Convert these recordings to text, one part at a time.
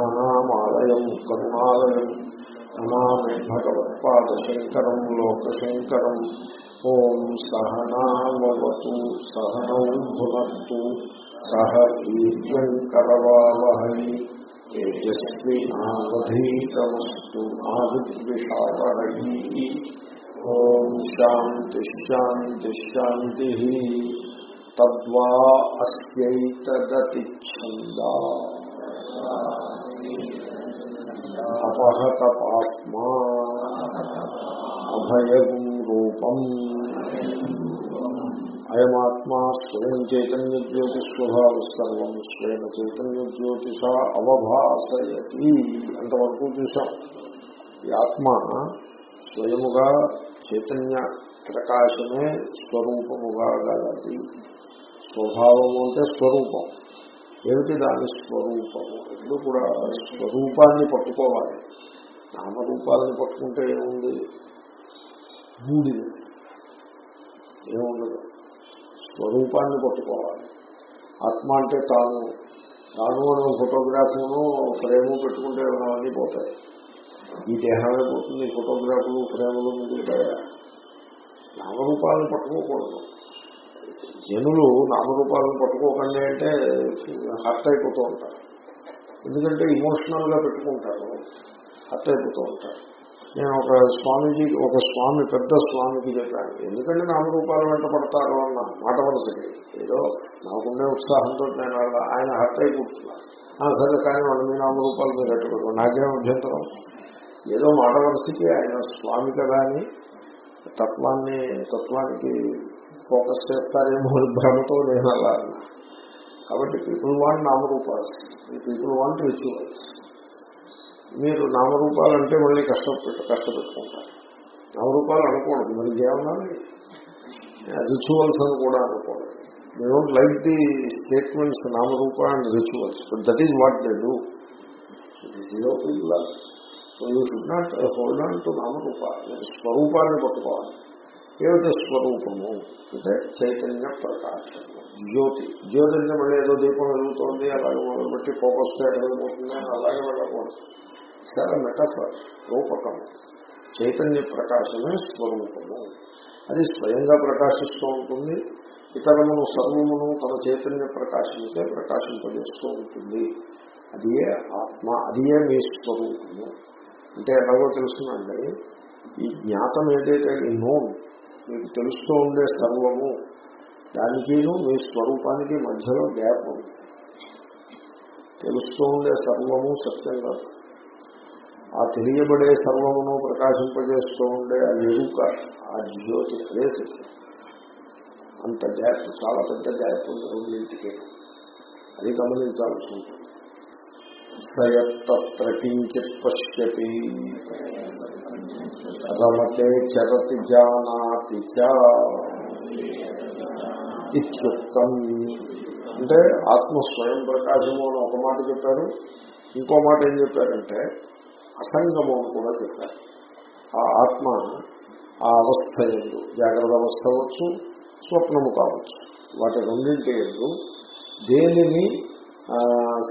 శ్రీమన్నారాయణానామాలయం కరుణాలయం నమామి భగవత్పాదశంకరం లోకశంకరం ఓం సహనావతు సహనౌ భునత్తు సహ వీర్యంకరవావహై తేజస్వినావధీతమస్తు మా విద్విషావహై ఓం శాంతి శాంతి శాంతి తద్వా అస్యైతదతిచ్ఛందా అపహత పాత్మా అభయగుం రూపం అయమాత్మా స్వయం చైతన్య జ్యోతిస్వభావ సర్వం స్వయం చైతన్య జ్యోతిష అవభాసయతి అంతవరకు చూసాం ఈ ఆత్మ స్వయముగా చైతన్య ప్రకాశమే స్వరూపముగా గలది. స్వభావము అంటే స్వరూపం. ఏమిటి దాని స్వరూపము? ఎప్పుడు కూడా స్వరూపాన్ని పట్టుకోవాలి. నామరూపాలను పట్టుకుంటే ఏముంది? బూడిది ఏముండదు? స్వరూపాన్ని పట్టుకోవాలి. ఆత్మ అంటే తాను. తాను అనే ఫోటోగ్రాఫ్ను ఫ్రేము పెట్టుకుంటే అవన్నీ పోతాయి. ఈ దేహమే పోతుంది. ఫోటోగ్రాఫ్లు ఫ్రేములు మిగులుతాయా నామరూపాలను పట్టుకోకూడదు. జనులు నామరూపాలను పట్టుకోకండి అంటే హర్ట్ అయిపోతూ ఉంటారు. ఎందుకంటే ఇమోషనల్గా పెట్టుకుంటారు. హర్ట్ అయిపోతూ ఉంటారు. నేను ఒక స్వామీజీ ఒక స్వామి పెద్ద స్వామికి చెప్పాను. ఎందుకంటే నామరూపాలు వెంట పడతారు అన్న మాట మనసుకి. ఏదో నాకుండే ఉత్సాహంతో నేను ఆయన హర్ట్ అయిపోతున్నారు. సరే కానీ వాళ్ళు మీ నామరూపాలు మీరు పెట్టుకోరు నాకేం అభ్యంతరం? ఏదో మాట మనసుకి ఆయన స్వామి కదా అని తత్వాన్ని తత్వానికి ఫోకస్ చేస్తారేమో భ్రమతో నేను అలా కాబట్టి పీపుల్ వాంట్ నామరూపాలు. People want rituals. మీరు నామరూపాలు అంటే మళ్ళీ కష్టపెట్టు కష్టపెట్టుకుంటారు. నామరూపాలు అనకూడదు మరి ఏమన్నాను రిచువల్స్ అని కూడా అనకూడదు they don't like the statements నామరూప and rituals. But that is what they do zero people so you should not hold on to నామరూప స్వరూపాన్ని పట్టుకోవాలి. ఏమిటి స్వరూపము అంటే చైతన్య ప్రకాశము. జ్యోతి. జ్యోతి అంటే మళ్ళీ ఏదో దీపం వెలుగుతోంది అలాగే మొదలుపెట్టి ఫోకస్ వెళ్ళిపోతుంది అని అలాగే వెళ్ళకూడదు. సరే మెటఫర్ రూపకం. చైతన్య ప్రకాశమే స్వరూపము. అది స్వయంగా ప్రకాశిస్తూ ఉంటుంది. ఇతరమును సర్వమును తన చైతన్య ప్రకాశించే ప్రకాశింపజేస్తూ ఉంటుంది. అది ఆత్మ అదియే మీ స్వరూపము. అంటే ఎలాగో తెలుస్తుందండి ఈ జ్ఞాతం ఏదైతే నోన్ మీకు తెలుస్తూ ఉండే సర్వము దానికిను మీ స్వరూపానికి మధ్యలో గ్యాప్ ఉంది. తెలుస్తూ ఉండే సర్వము సత్యం కాదు. ఆ తెలియబడే సర్వమును ప్రకాశింపజేస్తూ ఉండే ఆ ఎరుక ఆ జ్యోతి అదే సత్యం. అంత గ్యాప్ చాలా పెద్ద గ్యాప్ ఉంది రెండింటికి. అది గమనించాల్సి ఉంటుంది. సయత్ర కించిత్ పశ్యతి రమతే చరతి జానాతి ఇత్యుక్తం అంటే ఆత్మ స్వయం ప్రకాశము అని ఒక మాట చెప్పారు. ఇంకో మాట ఏం చెప్పారంటే అసంగము అని కూడా చెప్పారు. ఆ ఆత్మ ఆ అవస్థ ఎందు జాగ్రత్త అవస్థ అవచ్చు స్వప్నము కావచ్చు. వాటి రెండింటి ఎందు దేనిని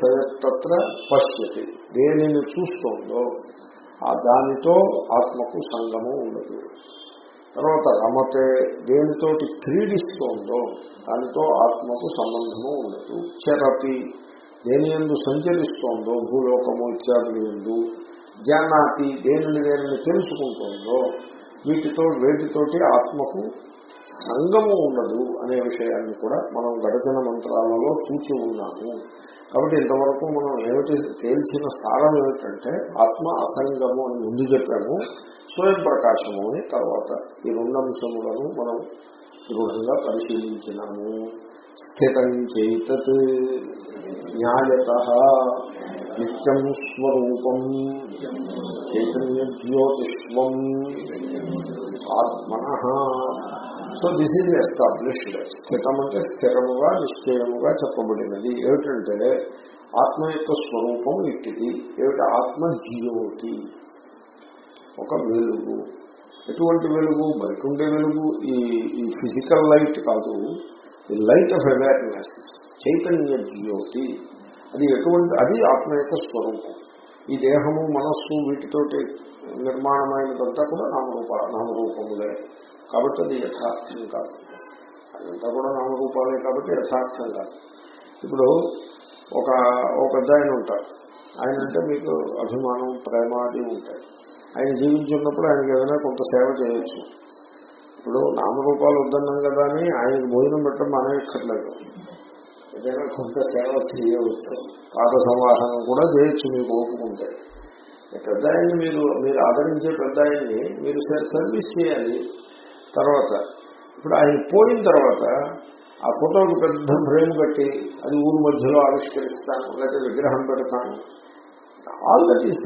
సయత్ర పశ్యతి. దేనిని చూస్తోందో ఆ దానితో ఆత్మకు సంగము ఉండదు. తర్వాత రమతే దేనితోటి క్రీడిస్తోందో దానితో ఆత్మకు సంబంధము ఉండదు. చరతి దేని ఎందు సంచరిస్తోందో భూలోకము ఇత్యాదులు ఎందు. జానాతి దేనిని దేనిని తెలుసుకుంటోందో వీటితో వేటితోటి ఆత్మకు సంగము ఉండదు అనే విషయాన్ని కూడా మనం గడచిన మంత్రాలలో చూచి ఉన్నాము. కాబట్టి ఇంతవరకు మనం ఏమిటి తేల్చిన స్థానం ఏమిటంటే ఆత్మ అసంగము అని ముందు చెప్పాము స్వయం ప్రకాశము అని తర్వాత ఈ రెండు అంశములను మనం దృఢంగా పరిశీలించినాము. స్థితం చేతత్ న్యాయత నిత్యం స్వరూపం చైతన్య జ్యోతిష్వం ఆత్మన సో దిస్ ఈజ్ ఎస్టాబ్లిష్డ్ స్థితం అంటే స్థిరముగా నిశ్చయముగా చెప్పబడినది. ఏమిటంటే ఆత్మ యొక్క స్వరూపం ఇట్టిది. ఏమిటి? ఆత్మ జ్యోతి ఒక వెలుగు. ఎటువంటి వెలుగు? బయట ఉండే వెలుగు? ఈ ఈ ఫిజికల్ లైట్ కాదు. ది లైట్ ఆఫ్ అవేర్నెస్ చైతన్య జ్యోతి. అది ఎటువంటి అది ఆత్మ యొక్క స్వరూపం. ఈ దేహము మనస్సు వీటితోటి నిర్మాణమైనదంతా కూడా నామరూప నామరూపములే. కాబట్టి అది యథార్థం కాదు. అదంతా కూడా నామరూపాలే కాబట్టి యథార్థం కాదు. ఇప్పుడు ఒక ఒక పెద్ద ఆయన ఉంటారు ఆయన అంటే మీకు అభిమానం ప్రేమ అది ఉంటాయి. ఆయన జీవించున్నప్పుడు ఆయనకి ఏదైనా కొంత సేవ చేయొచ్చు. ఇప్పుడు నామరూపాలు వద్దన్నాం కదా అని ఆయనకి భోజనం పెట్టడం మానేయక్కర్లేదు. ఏదైనా కొంత సేవ చేయవచ్చు. పాత సంవాహనం కూడా చేయొచ్చు మీకు ఓపుకుంటే పెద్ద ఆయన్ని మీరు మీరు ఆదరించే పెద్ద ఆయన్ని మీరు సర్వీస్ చేయాలి. తర్వాత ఇప్పుడు ఆయన పోయిన తర్వాత ఆ ఫోటోకి పెద్ద ఫ్రేమ్ కట్టి అది ఊరు మధ్యలో ఆవిష్కరిస్తాను లేకపోతే విగ్రహం పెడతాను. ఆల్ దట్ ఈస్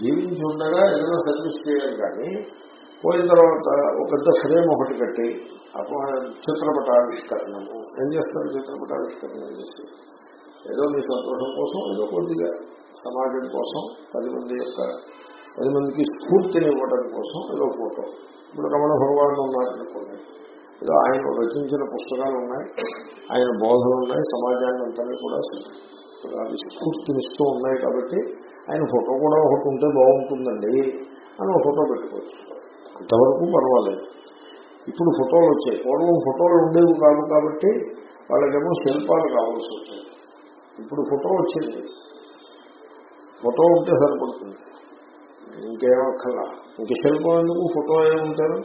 జీవించి ఉండగా ఏదైనా సర్వీస్ చేయాలి కానీ పోయిన తర్వాత ఒక పెద్ద ఫ్రేమ్ ఒకటి కట్టి చిత్రపట ఆవిష్కరణము. ఏం చేస్తారు చిత్రపట ఆవిష్కరణ చేసి? ఏదో మీ సంతోషం కోసం ఏదో కొద్దిగా సమాజం కోసం పది మంది యొక్క పది మందికి స్ఫూర్తిని ఇవ్వడం కోసం ఏదో ఫోటో. ఇప్పుడు రమణ భగవాన్ ఉన్నారనుకోండి ఏదో ఆయన రచించిన పుస్తకాలు ఉన్నాయి. ఆయన బోధలు ఉన్నాయి. సమాజాన్ని అంతా కూడా అవి స్ఫూర్తినిస్తూ ఉన్నాయి కాబట్టి ఆయన ఫోటో కూడా ఒకటి ఉంటే బాగుంటుందండి అని ఒక ఫోటో పెట్టుకోవచ్చు. అంతవరకు పర్వాలేదు. ఇప్పుడు ఫోటోలు వచ్చాయి. పూర్వం ఫోటోలు ఉండేవి కాదు కాబట్టి వాళ్ళకేమో శిల్పాలు కావాల్సి వచ్చాయి. ఇప్పుడు ఫోటో వచ్చింది. ఫోటో ఉంటే సరిపడుతుంది. ఇంకేమక్కర్లా ఇంక శిల్పం ఎందుకు? ఫోటో ఏముంటారు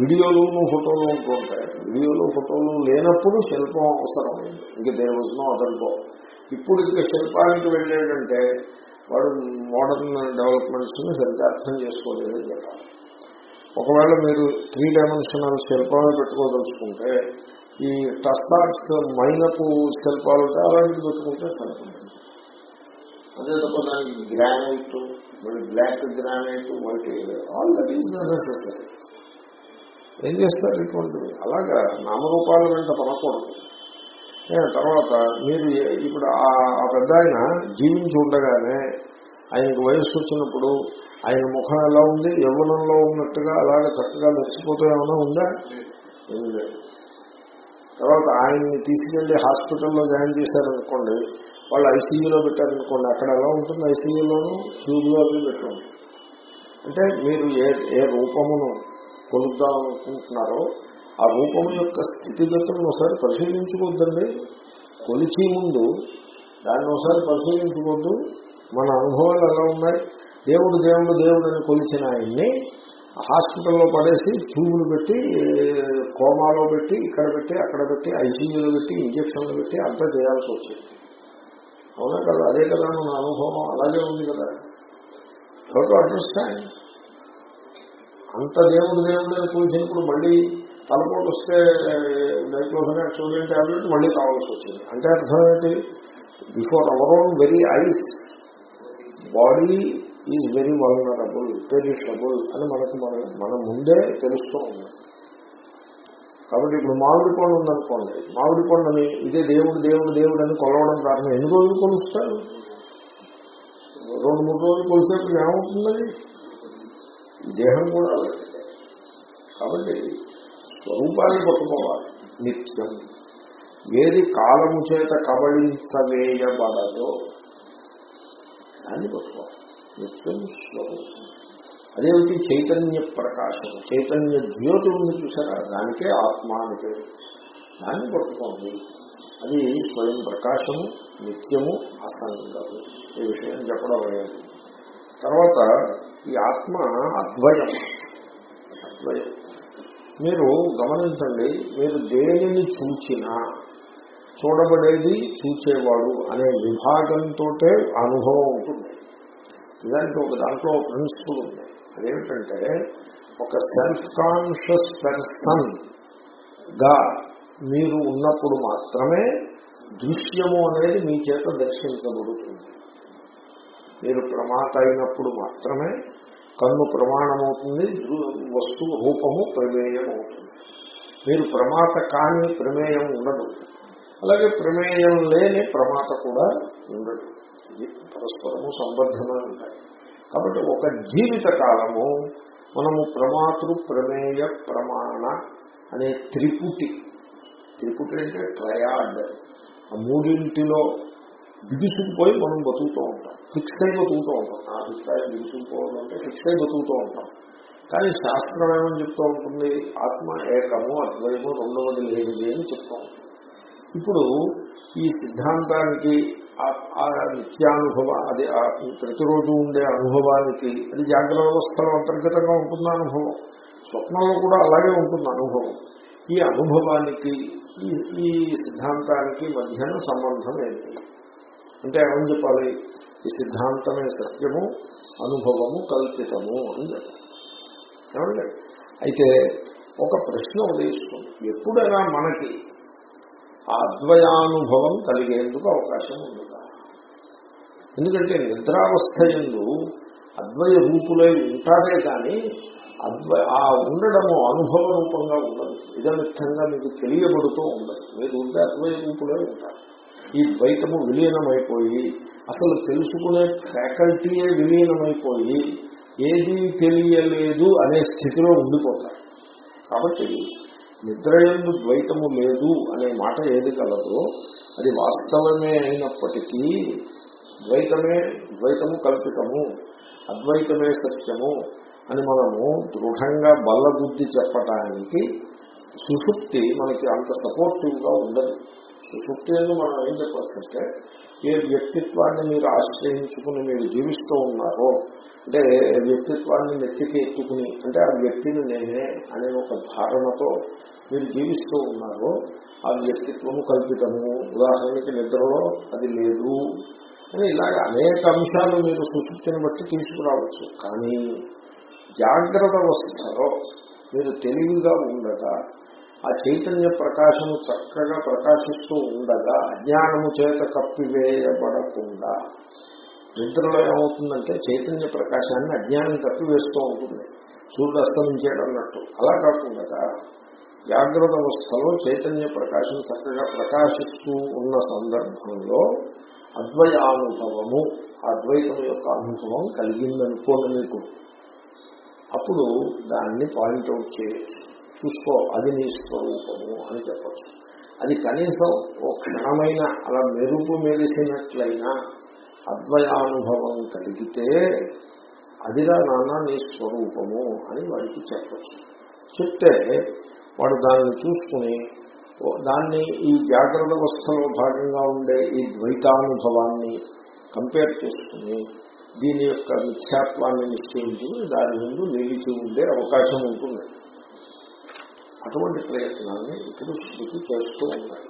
వీడియోలు ఫోటోలు ఉంటూ ఉంటాయి. వీడియోలు ఫోటోలు లేనప్పుడు శిల్పం అవసరం ఇంక దేవస్నో అదనుకో ఇప్పుడు ఇంకా శిల్పానికి వెళ్ళేటంటే వాడు మోడర్న్ డెవలప్మెంట్స్ని సరిగ్గా అర్థం చేసుకోలేదని చెప్పాలి. ఒకవేళ మీరు త్రీ డైమెన్షనల్ శిల్పాలు పెట్టుకోదలుచుకుంటే ఈ టస్టాక్స్ మైనపు శిల్పాలు అలాంటివి పెట్టుకుంటే సరిపోతుంది. అదే తప్ప దానికి గ్రానైట్ మళ్ళీ black granite multi all that is necessary ఏం చేస్తారు ఇటువంటివి అలాగా నామరూపాలు వెంట పడకూడదు. తర్వాత మీరు ఇప్పుడు ఆ పెద్ద ఆయన జీవించి ఉండగానే ఆయనకు వయస్సు వచ్చినప్పుడు ఆయన ముఖం ఎలా ఉంది? యవ్వనంలో ఉన్నట్టుగా అలాగే చక్కగా మెచ్చిపోతూ ఏమైనా ఉందా? ఏం లేదు. తర్వాత ఆయన్ని తీసుకెళ్ళి హాస్పిటల్లో జాయిన్ చేశారనుకోండి వాళ్ళు ఐసీయూలో పెట్టారనుకోండి అక్కడ ఎలా ఉంటుంది ఐసీయూలోనూ? ట్యూబ్లో అవి పెట్టండి అంటే మీరు ఏ ఏ రూపమును కొలుద్దాం అనుకుంటున్నారో ఆ రూపం యొక్క స్థితిగతులను ఒకసారి పరిశీలించుకోవద్దండి. కొలిచి ముందు దాన్ని ఒకసారి పరిశీలించుకోవద్దు. మన అనుభవాలు ఎలా ఉన్నాయి? దేవుడు దేవుడు దేవుడు అని కొలిచిన ఆయన్ని హాస్పిటల్లో పడేసి ట్యూబులు పెట్టి కోమాలో పెట్టి ఇక్కడ పెట్టి అక్కడ పెట్టి ఐసీయూలో పెట్టి ఇంజక్షన్లు పెట్టి అంతా చేయాల్సి వచ్చింది. అవునా కదా? అదే కదా మన అనుభవం. అలాగే ఉంది కదా. హౌ టు అండర్స్టాండ్ అంత దేవుడు దేవుడు పూజించినప్పుడు మళ్ళీ తలపోటు వస్తే డైక్లోఫెనాక్ సోడియం టాబ్లెట్ మళ్ళీ కావాల్సి వచ్చింది. అంటే అర్థం ఏంటి? Before our own very eyes body is very vulnerable perishable అని మనకు మన మన ముందే తెలుస్తూ ఉన్నాం కాబట్టి ఇప్పుడు మామిడి పండు ఉందనుకోండి మామిడి పండుని ఇదే దేవుడు దేవుడు దేవుడు అని కొలవడం ప్రారంభం ఎన్ని రోజులు కొలుస్తారు? రెండు మూడు రోజులు కొలిసేప్పుడు ఏమవుతుంది దేహం కూడా కాబట్టి స్వరూపాన్ని పట్టుకోవాలి నిత్యం. ఏది కాలము చేత కబళించవేయబడదో దాన్ని పట్టుకోవాలి నిత్యం స్వరూపం. అదేమిటి? చైతన్య ప్రకాశం చైతన్య జ్యోతి ఉంది చూసారా దానికే ఆత్మ అని పేరు. దాన్ని పట్టుకోండి. అది స్వయం ప్రకాశము నిత్యము అసంగము. ఈ విషయం చెప్పడం లేదు. తర్వాత ఈ ఆత్మ అద్వయం. అద్వయం. మీరు గమనించండి మీరు దేనిని చూచినా చూడబడేది చూచేవాడు అనే విభాగంతో అనుభవం ఉంటుంది. నిజానికి ఒక దాంట్లో ప్రిన్సిపల్ ఉంది. అదేమిటంటే ఒక సెల్ఫ్ కాన్షియస్ పర్సన్గా మీరు ఉన్నప్పుడు మాత్రమే దృశ్యము అనేది మీ చేత దర్శించబడుతుంది. మీరు ప్రమాత అయినప్పుడు మాత్రమే కన్ను ప్రమాణమవుతుంది వస్తువు రూపము ప్రమేయం అవుతుంది మీరు ప్రమాత కాని ప్రమేయం ఉండదు. అలాగే ప్రమేయం లేని ప్రమాత కూడా ఉండదు. ఇది పరస్పరము సంబద్ధమై ఉంటాయి కాబట్టి ఒక జీవిత కాలము మనము ప్రమాతృ ప్రమేయ ప్రమాణ అనే త్రిపుటి. త్రిపుటి అంటే ట్రయాడ్. ఆ మూడింటిలో బిగుసుకుపోయి మనం బతుకుతూ ఉంటాం. ఫిక్స్ అయి బతుకుతూ ఉంటాం. నా అభిప్రాయం బిగుసుకుపోవడం అంటే ఫిక్స్ అయి బతుకుతూ ఉంటాం. కానీ శాస్త్రం ఏమని చెప్తూ ఉంటుంది? ఆత్మ ఏకము అద్వయము రెండవది లేనిది అని చెప్తూ ఉంటుంది. ఇప్పుడు ఈ సిద్ధాంతానికి ఆ- ఆ నిత్యానుభవ అది ప్రతిరోజు ఉండే అనుభవానికి అది జాగ్రత్త వ్యవస్థలో అంతర్గతంగా ఉంటుంది అనుభవం. స్వప్నంలో కూడా అలాగే ఉంటుంది అనుభవం. ఈ అనుభవానికి ఈ ఈ సిద్ధాంతానికి మధ్యన సంబంధం ఏంటి? అంటే ఏమని చెప్పాలి? ఈ సిద్ధాంతమే సత్యము అనుభవము కల్పితము అని చెప్పాలి. అయితే ఒక ప్రశ్న ఉదయిస్తుంది. ఎప్పుడైనా మనకి అద్వయానుభవం కలిగేందుకు అవకాశం ఉందా ఎందుకంటే నిద్రావస్థ ఎందు అద్వయ రూపులై ఉంటారే కానీ అద్వై ఆ ఉండడము అనుభవ రూపంగా ఉండదు. నిజమిత్తంగా మీకు తెలియబడుతూ ఉండదు. మీరు ఉంటే అద్వయ రూపులే ఉంటారు. ఈ ద్వైతము విలీనమైపోయి అసలు తెలుసుకునే ఫ్యాకల్టీయే విలీనమైపోయి ఏది తెలియలేదు అనే స్థితిలో ఉండిపోతారు. కాబట్టి నిద్రయందు ద్వైతము లేదు అనే మాట ఏది కలదో అది వాస్తవమే అయినప్పటికీ ద్వైతమే ద్వైతము కల్పితము అద్వైతమే సత్యము అని మనము దృఢంగా బల్లబుద్ధి చెప్పటానికి సుషుప్తి మనకి అంత సపోర్టివ్గా ఉండదు. సుషుప్తి అని మనం ఏం చెప్పాల్సింటే ఏ వ్యక్తిత్వాన్ని మీరు ఆశ్రయించుకుని మీరు జీవిస్తూ ఉన్నారో అంటే వ్యక్తిత్వాన్ని నెత్తికి ఎత్తుకుని అంటే ఆ వ్యక్తిని నేనే అనే ఒక ధారణతో మీరు జీవిస్తూ ఉన్నారో ఆ వ్యక్తిత్వము కల్పితము. ఉదాహరణకి నిద్రలో అది లేదు అని ఇలాగ అనేక అంశాలు మీరు సుశుద్ధిని బట్టి తీసుకురావచ్చు. కానీ జాగ్రత్త అవస్థలో మీరు తెలివిగా ఉండగా ఆ చైతన్య ప్రకాశము చక్కగా ప్రకాశిస్తూ ఉండగా అజ్ఞానము చేత కప్పివేయబడకుండా నిద్రలో ఏమవుతుందంటే చైతన్య ప్రకాశాన్ని అజ్ఞానం కప్పివేస్తూ ఉంటుంది. సూర్యుడు అస్తమించాడు అన్నట్టు. అలా కాకుండా జాగ్రత్త అవస్థలో చైతన్య ప్రకాశం చక్కగా ప్రకాశిస్తూ ఉన్న సందర్భంలో అద్వయానుభవము అద్వైతం యొక్క అనుభవం కలిగిందనుకోండి మీకు. అప్పుడు దాన్ని పాయింట్అవుట్ చేయొచ్చు. చూసుకో అది నీ స్వరూపము అని చెప్పచ్చు. అది కనీసం ఓ క్షణమైన అలా మెరుపు మెరిసినట్లయినా అద్వయానుభవం కలిగితే అదిరా నాన్న నీ స్వరూపము అని వాడికి చెప్పచ్చు. చెప్తే వాడు దాన్ని చూసుకుని ఓ దాన్ని ఈ జాగ్రత్త అవస్థలో భాగంగా ఉండే ఈ ద్వైతానుభవాన్ని కంపేర్ చేసుకుని దీని యొక్క మిథ్యాత్వాన్ని నిశ్చయించుకుని దాని ముందు నిలిచి ఉండే అవకాశం ఉంటుంది. అటువంటి ప్రయత్నాన్ని ఇప్పుడు శృతి చేస్తూ ఉన్నాయి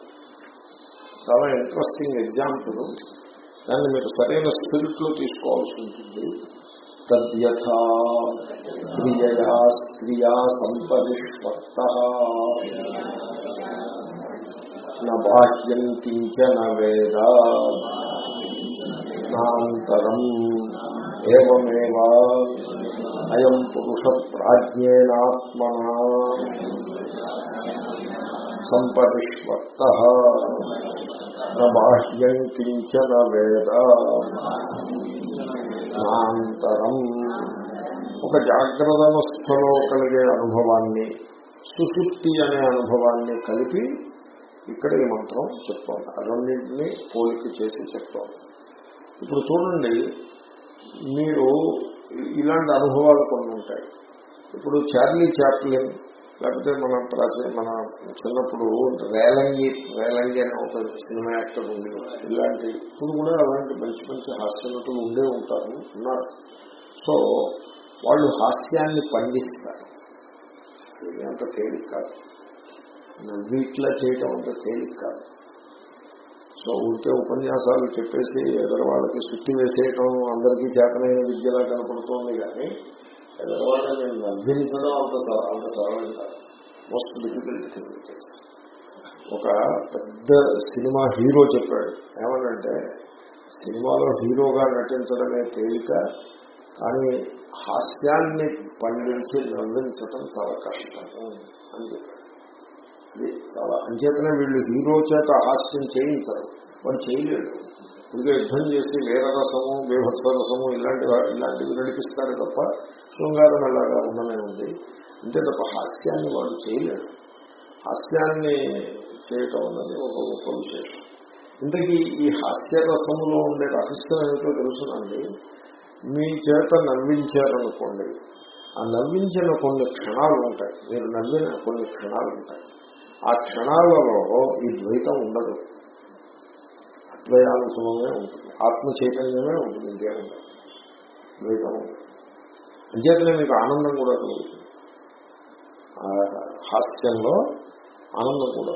చాలా ఇంట్రెస్టింగ్ ఎగ్జాంపుల్ దాన్ని మీరు సరైన స్పిరిట్లో తీసుకోవాల్సి ఉంటుంది. తద్యథా క్రియయా స్త్రియా సంపరిష్వక్త బాహ్యం కించన వేద. నాంతరం ఏమేవా అయం పురుష ప్రాజ్ఞేనాత్మనా సంపరిష్వక్త బాహ్యం కించన వేద నాంతరం. ఒక జాగ్రత్త అవస్థలో కలిగే అనుభవాన్ని సుశుక్తి అనే అనుభవాన్ని కలిపి ఇక్కడ ఈ మంత్రం చెప్తోంది. రెండింటినీ పోలిక చేసి చెప్తోంది. ఇప్పుడు చూడండి మీరు ఇలాంటి అనుభవాలు కొన్ని ఉంటాయి. ఇప్పుడు చార్లీ చాప్లిన్ లేకపోతే మన ప్రాచీన మన చిన్నప్పుడు రేలంగి రేలంగి అనే ఒక సినిమా యాక్టర్ ఉంది. ఇలాంటి ఇప్పుడు కూడా అలాంటి మంచి మంచి హాస్యనటులు ఉండే ఉంటారు ఉన్నారు. సో వాళ్ళు హాస్యాన్ని పండిస్తారు. అంత తేలిక కాదు. వీటిలా చేయటం అంత తేలిక కాదు. సో ఉంటే ఉపన్యాసాలు చెప్పేసి ఎదురు వాళ్ళకి సుట్టి వేసేయటం అందరికీ చేతనైన విద్యలా కనపడుతోంది కానీ నేను నవ్వించడం అంత అంత సరళం కాదు మోస్ట్ డిఫికల్ట్ థింగ్ ఒక పెద్ద సినిమా హీరో చెప్పాడు ఏమనంటే సినిమాలో హీరోగా నటించడమే తేలిక కానీ హాస్యాన్ని పండించి నవ్వించడం చాలా కష్టం అని చెప్పాడు ఇది చాలా అంచేతనే వీళ్ళు హీరో చేత హాస్యం చేయించారు. వాడు చేయలేడు. ఇంకా యుద్ధం చేసి వీరరసము బీభత్సరసము ఇలాంటి ఇలాంటివి నడిపిస్తారు తప్ప శృంగారం ఎలాగా ఉండనే ఉంది. అంతే తప్ప హాస్యాన్ని వాడు చేయలేడు. హాస్యాన్ని చేయటం అన్నది ఒక గొప్ప విశేషం. ఇంతకీ ఈ హాస్యరసములో ఉండే రహస్యం ఏమిటో తెలుసునండి. మీ చేత నవ్వించారనుకోండి. ఆ నవ్వించిన కొన్ని క్షణాలు ఉంటాయి. మీరు నవ్విన కొన్ని క్షణాలు ఉంటాయి. ఆ క్షణాలలో ఈ ద్వైతం ఉండదు. అద్వయానుభవమే ఉంటుంది. ఆత్మ చైతన్యమే ఉంటుంది ఇంకే ద్వైతం అంచేతనే మీకు ఆనందం కూడా కలుగుతుంది. ఆ హాస్యంలో ఆనందం కూడా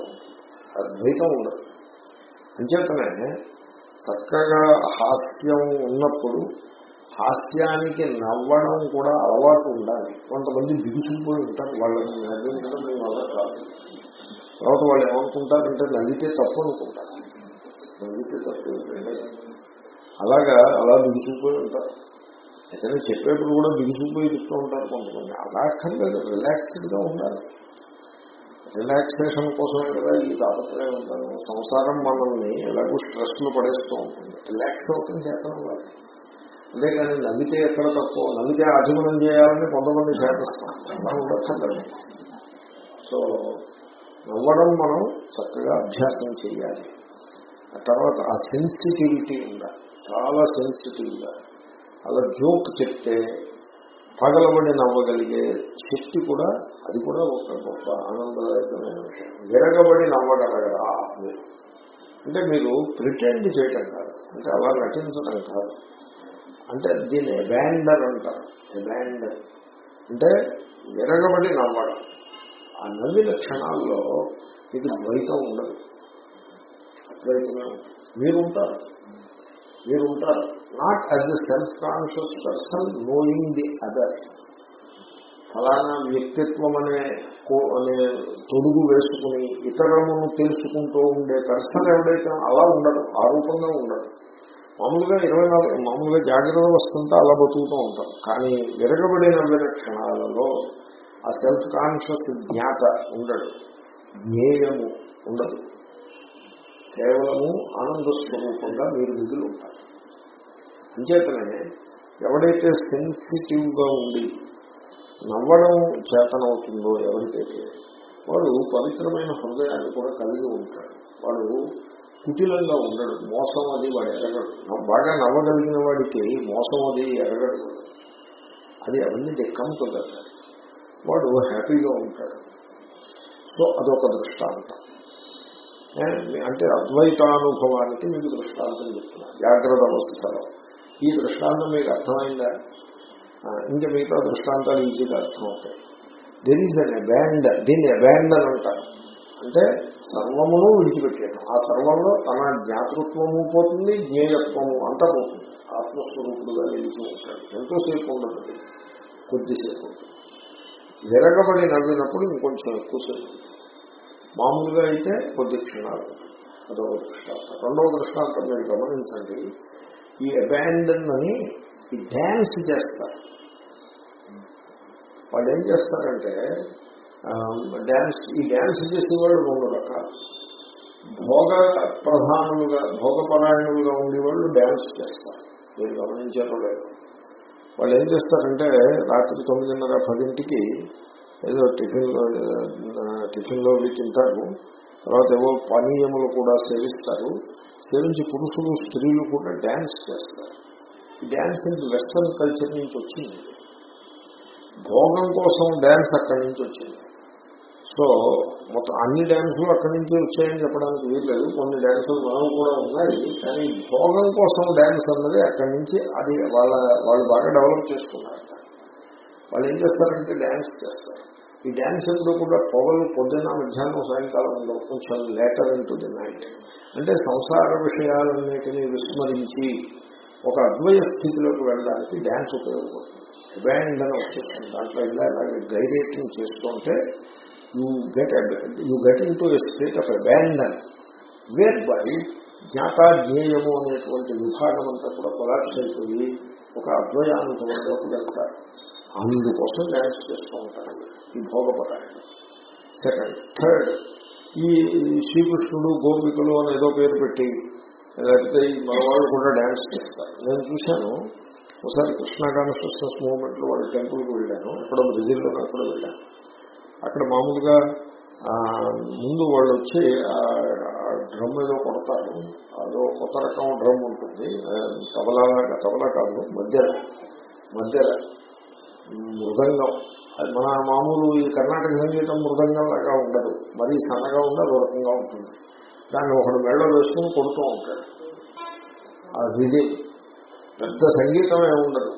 ద్వైతం ఉండదు అంచేతనే చక్కగా హాస్యం ఉన్నప్పుడు హాస్యానికి నవ్వడం కూడా అలవాటు ఉండాలి. కొంతమంది బిగుసిపోయి ఉంటారు. వాళ్ళని నవ్వించడం వల్ల కాదు. తర్వాత వాళ్ళు ఏమనుకుంటారంటే నవ్వితే తప్పు అనుకుంటారు నవ్వితే తప్పు అలాగా అలా బిగుసిపోయి ఉంటారు. ఏదైనా చెప్పేప్పుడు కూడా బిగుసిపోయి చెప్తూ ఉంటారు కొంతమంది. అలా అక్కర్లేదు రిలాక్స్డ్గా ఉండాలి. రిలాక్సేషన్ కోసమే కదా ఈ తాపత్రయం ఉంటాను సంసారం మనల్ని ఎలాగో స్ట్రెస్లు పడేస్తూ ఉంటుంది. రిలాక్స్ అవుతుంది చేతనం వాళ్ళు అంతేకాని నవ్వితే ఎక్కడ తక్కువ నవ్వితే ఆచమనం చేయాలని కొంతమంది చేపిస్తాం అలా ఉండక్కర్లేదు సో నవ్వడం మనం చక్కగా అభ్యాసం చేయాలి. తర్వాత ఆ సెన్సిటివిటీ ఉండాలి చాలా సెన్సిటివ్గా అలా జోక్ చెప్తే పగలబడి నవ్వగలిగే శక్తి కూడా అది కూడా ఒక గొప్ప ఆనందదాయకమైన విషయం. విరగబడి నవ్వగలగరా అంటే మీరు ప్రిటెండ్ చేయటం కాదు. అంటే అలా నటించడం కాదు. అంటే దీన్ని అబాండర్ అంటారు. అబాండర్ అంటే విరగబడి నవ్వడం. ఆ నవ్వి క్షణాల్లో ఇది ద్వైతం ఉండదు. అద్వైతమే మీరుంటారు. మీరుంటారు. మీరు not as a self conscious person knowing the other ఫలానా వ్యక్తిత్వం అనే కో- అనే తొడుగు వేసుకుని ఇతరులను తెలుసుకుంటూ ఉండే పర్సన్ ఎవడైతే అలా ఉండడు ఆ రూపంగా ఉండడు. మామూలుగా ఇరవై నాలుగు మామూలుగా జాగ్రత్త వస్తుంటే అలా బతుకుతూ ఉంటాం. కానీ విరగబడిన నవ్విన క్షణాలలో ఆ సెల్ఫ్ కాన్షియస్ జ్ఞాత ఉండడు. జ్ఞేయము ఉండదు. కేవలము ఆనంద స్వరూపంగా మీరు మిగిలి ఉంటారు. అంచేతనే ఎవడైతే సెన్సిటివ్గా ఉండి నవ్వడం చేతనవుతుందో ఎవరికైతే వాడు పవిత్రమైన హృదయాన్ని కూడా కలిగి ఉంటాడు. వాడు కుటిలంగా ఉండడు మోసం అది వాడు ఎరగడు. బాగా నవ్వగలిగిన వాడికి మోసం అది ఎరగడు. అది అవన్నీ దిక్కంతుగలరు వాడు హ్యాపీగా ఉంటాడు. సో అదొక దృష్టాంతం. అంటే అద్వైతానుభవానికి మీకు దృష్టాంతం చెప్తున్నా జాగ్రత్త అవస్థలో. ఈ దృష్టాంతం మీకు అర్థమైందా? ఇంకా మిగతా దృష్టాంతాలు ఈజీగా అర్థమవుతాయి. దెర్ ఈజ్ అన్ అబాండ్ దీన్ని అబ్యాండన్ అంటారు. అంటే సర్వమును విడిచిపెట్టాను ఆ సర్వంలో తన జ్ఞాతృత్వము పోతుంది జ్ఞేయత్వము అంతా పోతుంది. ఆత్మస్వరూపుడుగా నిలిచి ఉంటాడు. ఎంతోసేపు ఉండదు. కొద్దిసేపు ఉంటుంది. విరగబడి నవ్వినప్పుడు ఇంకొంచెం ఎక్కువసేపు మామూలుగా అయితే కొద్ది క్షణాలు. అదొక దృష్టాంతం. రెండవ దృష్టాంతం మీరు గమనించండి. ఈ అబాండన్ అని ఈ డ్యాన్స్ చేస్తారు. వాళ్ళు ఏం చేస్తారంటే డ్యాన్స్ ఈ డ్యాన్స్ చేసే వాళ్ళు రెండు రకాలు. భోగ ప్రధానులుగా భోగపరాయణులుగా ఉండేవాళ్ళు డ్యాన్స్ చేస్తారు. మీరు గమనించారో లేదు. వాళ్ళు ఏం చేస్తారంటే రాత్రి తొమ్మిదిన్నర పదింటికి ఏదో టిఫిన్లో టిఫిన్లో తింటారు. తర్వాత ఏవో పానీయములు కూడా సేవిస్తారు. సేవించి పురుషులు స్త్రీలు కూడా డ్యాన్స్ చేస్తారు. ఈ డ్యాన్స్ ఇది వెస్ట్రన్ కల్చర్ నుంచి వచ్చింది. భోగం కోసం డ్యాన్స్ అక్కడి నుంచి వచ్చింది. సో మొత్తం అన్ని డ్యాన్సులు అక్కడి నుంచి వచ్చాయని చెప్పడానికి వీల్లేదు. కొన్ని డ్యాన్సులు మనం కూడా ఉన్నాయి కానీ భోగం కోసం డ్యాన్స్ అన్నది అక్కడి నుంచి అది వాళ్ళ వాళ్ళు బాగా డెవలప్ చేసుకున్నారు. వాళ్ళు ఏం చేస్తారంటే డ్యాన్స్ చేస్తారు. ఈ డ్యాన్స్ ఎప్పుడు కూడా పొగలు పొద్దున్న మధ్యాహ్నం సాయంకాలం కొంచెం లేటర్ ఉంటుంది నైట్ అంటే సంసార విషయాలన్నిటినీ విస్మరించి ఒక అద్వయ స్థితిలోకి వెళ్ళడానికి డ్యాన్స్ ఉపయోగపడుతుంది. అబాండన్ వచ్చేస్తుంది. దాంట్లో ఇలా ఇలాగే గైరేటింగ్ చేస్తుంటే you get you get into a state of abandon whereby జ్ఞాత జ్ఞేయము అనేటువంటి విభాగం అంతా కూడా కొలాప్స్ అయిపోయి ఒక అద్వయానుభవంలోకి వెళ్తారు. అందుకోసం డ్యాన్స్ చేస్తూ ఉంటారు. ఈ భోగపరాయణం సెకండ్ థర్డ్ ఈ శ్రీకృష్ణుడు గోపికలు అని ఏదో పేరు పెట్టి లేకపోతే ఈ మన వాళ్ళు కూడా డ్యాన్స్ చేస్తారు. నేను చూశాను ఒకసారి కృష్ణా మూవ్మెంట్లో వాళ్ళ టెంపుల్కి వెళ్ళాను అక్కడ బ్రెజిల్లో అక్కడ వెళ్ళాను. అక్కడ మామూలుగా ముందు వాళ్ళు వచ్చి డ్రమ్ ఏదో కొడతారు. అదో కొత్త రకం డ్రమ్ ఉంటుంది. తబలా తబలా కాదు మధ్యలో మధ్యలో మృదంగం. మన మామూలు ఈ కర్ణాటక సంగీతం మృదంగం లాగా ఉండదు. మరీ సన్నగా ఉండదు రకంగా ఉంటుంది. దాన్ని ఒకడు మెడలో వేసుకుని కొడుతూ ఉంటాడు. ఆ విధి పెద్ద సంగీతం ఏమి ఉండదు.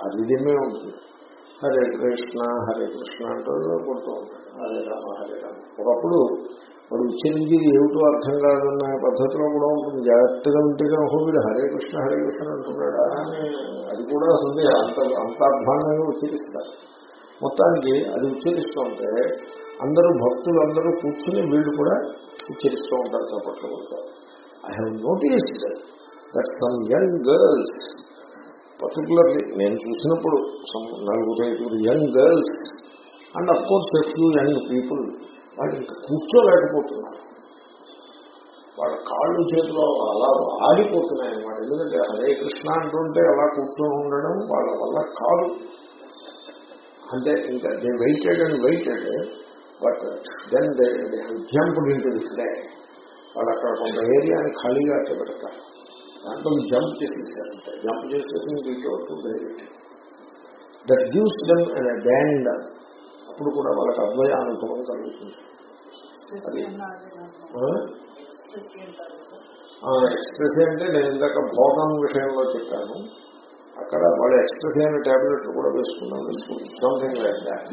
ఆ విధిమే ఉంటుంది. హరే కృష్ణ హరే కృష్ణ అంటూ కొడుతూ ఉంటాడు. హరే రామ హరే రామ. ఒకప్పుడు వాడు ఉచ్చరించేది ఏమిటో అర్థం కాదన్న పద్ధతిలో కూడా ఉంటుంది. జాగ్రత్తగా ఉంటేగా ఓహో వీడు హరే కృష్ణ హరే కృష్ణ అంటున్నాడా. అని అది కూడా అసలు అంత అంత అధ్వానంగా ఉచ్చరిస్తారు మొత్తానికి అది ఉచ్చరిస్తుంటే అందరూ భక్తులు అందరూ కూర్చుని వీళ్ళు కూడా ఉచ్చరిస్తూ ఉంటారు చప్పట్లు కొడతారు I have noticed that some young girls particularly నేను చూసినప్పుడు నలుగురు ఐదుగురు young girls and of course few young people వాళ్ళు ఇంకా కూర్చోలేకపోతున్నారు. వాళ్ళ కాళ్ళు చేతిలో అలా ఆడిపోతున్నాయి అనమాట ఎందుకంటే హరే కృష్ణ అంటుంటే అలా కూర్చొని ఉండడం వాళ్ళ వల్ల కాదు. అంటే ఇంకా they waited and waited but then they jump into this day వాళ్ళు అక్కడ కొంత ఏరియాని ఖాళీగా పెడతారు దాంట్లో జంప్ చేసేసారంటే జంప్ చేసేసి ఇంకోటి దట్ గివ్స్ దెమ్ అనే బ్యాండ్ అప్పుడు కూడా వాళ్ళకి అద్వయ అనుభవం కలుగుతుంది అది. ఎక్స్ప్రెస్ అంటే నేను ఇందాక భోగం విషయంలో చెప్పాను. అక్కడ వాళ్ళు ఎక్స్ప్రెస్ అయిన ట్యాబ్లెట్లు కూడా వేసుకున్నాను సంథింగ్ లైక్ దాట్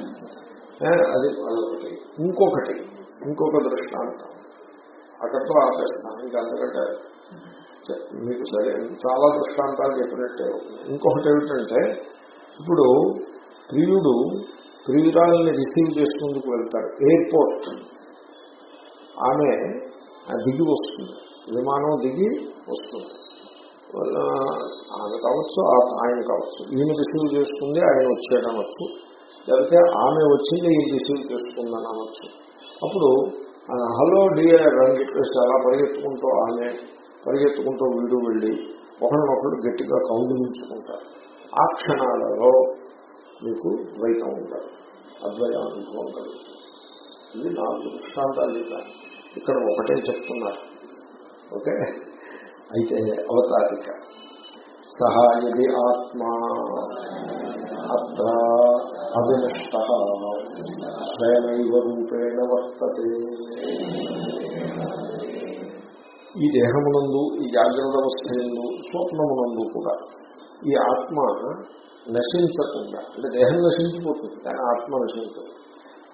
అది అదొకటి ఇంకొకటి. ఇంకొక దృష్టాంతం. అక్కడతో ఆపేస్తాను ఇంకా అందుకంటే మీకు సరే చాలా దృష్టాంతాలు చెప్పినట్టే ఇంకొకటి ఏమిటంటే ఇప్పుడు ప్రియుడు ప్రియురాలని రిసీవ్ చేసుకుందుకు వెళ్తారు ఎయిర్పోర్ట్. ఆమె దిగి వస్తుంది. విమానం దిగి వస్తుంది. ఆమె కావచ్చు ఆ- ఆయన కావచ్చు ఈయన రిసీవ్ చేసుకుంది ఆయన వచ్చాడనవచ్చు లేకపోతే ఆమె వచ్చింది ఈయన రిసీవ్ చేసుకుందని అనొచ్చు అప్పుడు ఆ, హలో డియర్ అని చెప్పేసి అలా పరిగెత్తుకుంటూ ఆమె పరిగెత్తుకుంటూ వీడు వెళ్ళి ఒకరినొకరు గట్టిగా కౌగిలించుకుంటారు. ఆ క్షణాలలో మీకు ద్వైతం ఉండదు అద్వైతం అనుభవం కలుగుతుంది. ఇది నాలుగు దృష్టాంతాలు. ఇక్కడ ఒకటే చెప్తున్నారు. ఓకే? అయితే అవతారిక. సహా ఇది ఆత్మా అత్ర అవినష్ట స్వయమైవ రూపేణ వర్తతే. ఈ దేహమునందు ఈ జాగ్రత్త అవస్థయందు స్వప్నమునందు కూడా ఈ ఆత్మ నశించకుండా అంటే దేహం నశించిపోతుంది కానీ ఆత్మ నశించదు.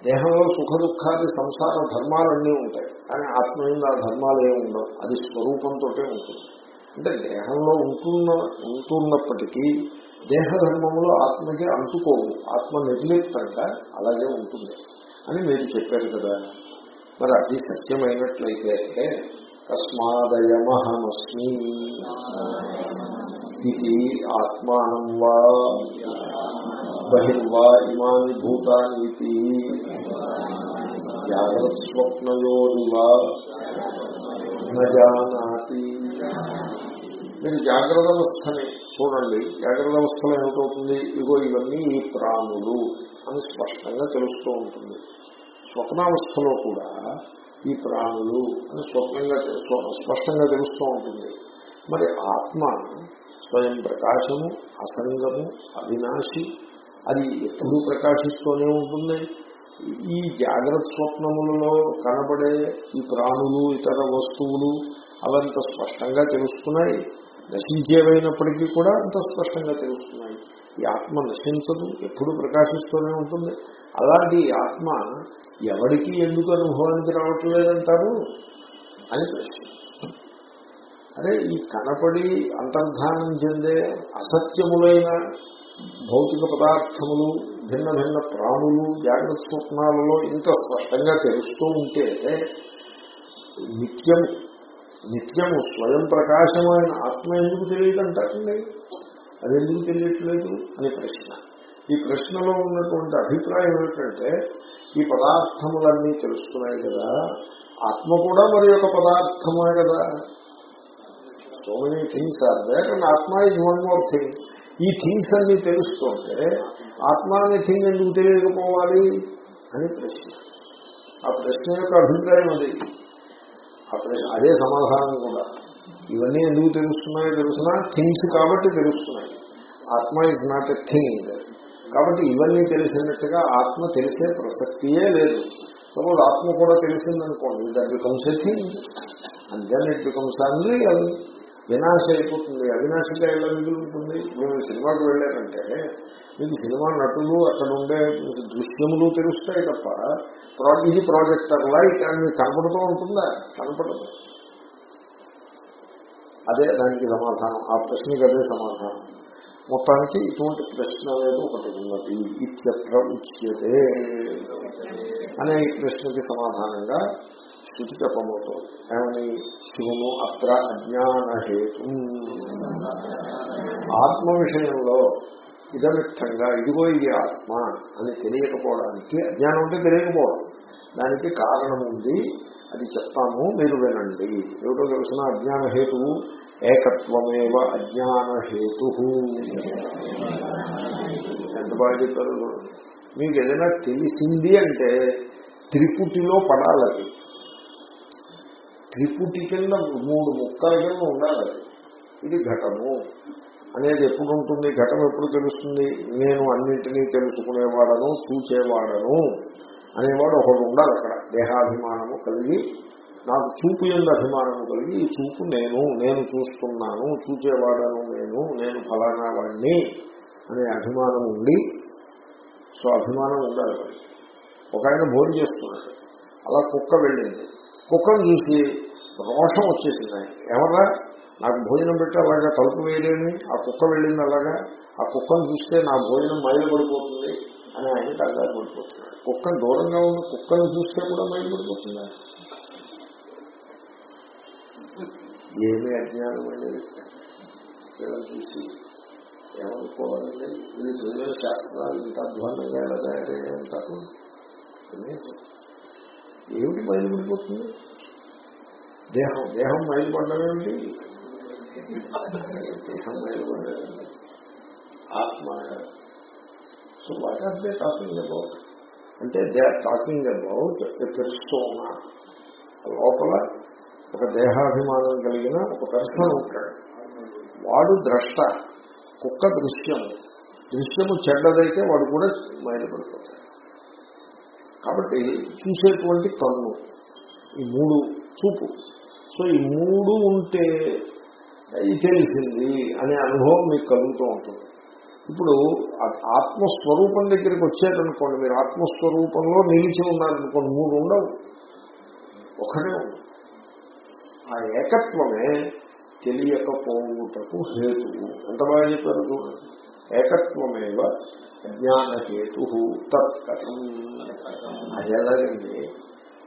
దేహంలో సుఖ దుఃఖాది సంసార ధర్మాలన్నీ ఉంటాయి. కానీ ఆత్మ మీద ఆ ధర్మాలు ఏమి ఉండవు. అది స్వరూపంతో ఉంటుంది. అంటే దేహంలో ఉంటున్న ఉంటున్నప్పటికీ దేహ ధర్మములు ఆత్మకి అంటుకోవు. ఆత్మ నిర్లిప్తంగా అలాగే ఉంటుంది అని మీరు చెప్పారు కదా. మరి అది సత్యమైనట్లయితే తస్మాదయమహమస్మి ఇది ఆత్మానం వా బహిర్వా ఇమాని భూతాని ఇది జాగ్రత్త మీరు జాగ్రత్త అవస్థని చూడండి. జాగ్రత్త అవస్థలో ఏమిటవుతుంది? ఇగో ఇవన్నీ ఈ ప్రాణులు అని స్పష్టంగా తెలుస్తూ ఉంటుంది. స్వప్నావస్థలో కూడా ఈ ప్రాణులు అని స్వప్నంగా స్పష్టంగా తెలుస్తూ ఉంటుంది. మరి ఆత్మ స్వయం ప్రకాశము అసంగము అవినాశి అది ఎప్పుడూ ప్రకాశిస్తూనే ఉంటుంది. ఈ జాగ్రత్త స్వప్నములలో కనబడే ఈ ప్రాణులు ఇతర వస్తువులు అవంత స్పష్టంగా తెలుస్తున్నాయి. నశించేవైనప్పటికీ కూడా అంత స్పష్టంగా తెలుస్తున్నాయి. ఈ ఆత్మ నశించదు ఎప్పుడు ప్రకాశిస్తూనే ఉంటుంది. అలాంటి ఆత్మ ఎవరికి ఎందుకు అనుభవానికి రావట్లేదంటారు? అని ప్రశ్న. అరే ఈ కనపడి అంతర్ధానం చెందే అసత్యములైన భౌతిక పదార్థములు భిన్న భిన్న ప్రాణులు జాగ్రత్త స్వప్నాలలో ఇంత స్పష్టంగా తెలుస్తూ ఉంటే నిత్యం నిత్యము స్వయం ప్రకాశమైన ఆత్మ ఎందుకు తెలియదంటారండి? అది ఎందుకు తెలియట్లేదు అనే ప్రశ్న. ఈ ప్రశ్నలో ఉన్నటువంటి అభిప్రాయం ఏమిటంటే ఈ పదార్థములన్నీ తెలుస్తున్నాయి కదా ఆత్మ కూడా మరి ఒక పదార్థమే కదా. So many things are there and ఆత్మ ఇస్ వన్ మోర్ థింగ్ ఈ థింగ్స్ అన్ని తెలుస్తుంటే ఆత్మాని థింగ్ ఎందుకు తెలియకపోవాలి అని ప్రశ్న. ఆ ప్రశ్న యొక్క అభిప్రాయం అది. ఆ ప్రశ్న అదే సమాధానం కూడా. ఇవన్నీ ఎందుకు తెలుస్తున్నాయో తెలుసునా? థింగ్స్ కాబట్టి తెలుస్తున్నాయి. ఆత్మ ఇస్ నాట్ ఎ థింగ్ కాబట్టి ఇవన్నీ తెలిసినట్టుగా ఆత్మ తెలిసే ప్రసక్తియే లేదు. సపోజ్ ఆత్మ కూడా తెలిసిందనుకోండి that becomes a thing and then it becomes unreal వినాశ అయిపోతుంది. అవినాశిగా ఎలా మిగులుతుంది మేము సినిమాకి వెళ్ళారంటే మీకు సినిమా నటులు అక్కడ ఉండే దృశ్యములు తెలుస్తాయి తప్ప ఇది ప్రాజెక్టర్ లైక్ అని మీకు కనపడుతూ ఉంటుందా? కనపడదు. అదే దానికి సమాధానం. ఆ ప్రశ్నకి అదే సమాధానం. మొత్తానికి ఇటువంటి ప్రశ్న అనేది ఒకటి ఉన్నది. ఇత్యత్ర ఉచ్యతే అనే ఈ ప్రశ్నకి సమాధానంగా స్థితి చెప్పబోతోంది. ఏమని శివును అత్ర అజ్ఞానహేతు. ఆత్మ విషయంలో ఇదమిత్తంగా ఇదిగో ఇది ఆత్మ అని తెలియకపోవడానికి అజ్ఞానం అంటే తెలియకపోవడం. దానికి కారణం ఉంది అది చెప్తాము మీరు వినండి. ఏమిటో తెలిసిన అజ్ఞాన హేతువు ఏకత్వమేవ అజ్ఞాన హేతు ఎంత బాగా చెప్పారు మీకు ఏదైనా తెలిసింది అంటే త్రిపుటిలో పడాలి. త్రిపుటి కింద మూడు ముక్కల కింద ఉండాలి. ఇది ఘటము. అనేది ఎప్పుడు ఉంటుంది? ఘటం ఎప్పుడు తెలుస్తుంది? నేను అన్నింటినీ తెలుసుకునేవాడను చూచేవాడను అనేవాడు ఒకడు ఉండాలి అక్కడ. దేహాభిమానము కలిగి నాకు చూపు ఎందు అభిమానము కలిగి ఈ చూపు నేను నేను చూస్తున్నాను చూచేవాడను నేను నేను ఫలానా వాడిని అనే అభిమానం ఉండి సో అభిమానం ఉండాలి. ఒక ఆయన భోజనం చేస్తున్నాడు. అలా కుక్క వెళ్ళింది. కుక్కను చూసి రోషం వచ్చేసింది. ఎవరా నాకు భోజనం పెట్టి అలాగా తలుపు వేయలేని ఆ కుక్క వెళ్ళింది అలాగా? ఆ కుక్కను చూస్తే నా భోజనం మైలు పడిపోతుంది అని ఆయన కంగారు పడిపోతున్నాడు. కుక్కను దూరంగా ఉన్న కుక్కను చూస్తే కూడా మైలు పడిపోతుందా ఏమీ అజ్ఞానం అనేది చూసి ఏమనుకోవాలండి? ఇది చదివే శాస్త్రాలు ఇంత అధ్వానంగా ఎలా తయారయ్యాయి అంటారు ఏమిటి బయలుపడిపోతుంది. దేహం దేహం బయలుపడమేమిటి దేహం బయలుపడేది ఆత్మ. So what are they talking about? అంటే they are talking about a persona. లోపల ఒక దేహాభిమానం కలిగిన ఒక పెర్సన్ ఉంటాడు. వాడు ద్రష్ట కుక్క దృశ్యం దృశ్యము చెడ్డదైతే వాడు కూడా బయలుపడిపోతాడు. కాబట్టి చూసేటువంటి కన్ను ఈ మూడు చూపు. సో ఈ మూడు ఉంటే ఇది తెలిసింది అనే అనుభవం మీకు కలుగుతూ ఉంటుంది. ఇప్పుడు ఆ- ఆత్మస్వరూపం దగ్గరికి వచ్చేటనుకోండి మీరు ఆత్మస్వరూపంలో నిలిచి ఉన్నారనుకోండి మూడు ఉండవు. ఒకటే ఉంది ఆ ఏకత్వమే తెలియకపోవుటకు హేతువు. ఎంత బాగా చెప్పారు చూడండి. ఏకత్వమేవ అజ్ఞానహేతు తత్కథం అది ఎలాగండి